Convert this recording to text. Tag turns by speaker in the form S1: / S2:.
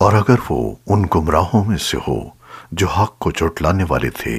S1: اور اگر وہ ان گمراہوں میں سے ہو جو حق کو جھٹلانے والے تھے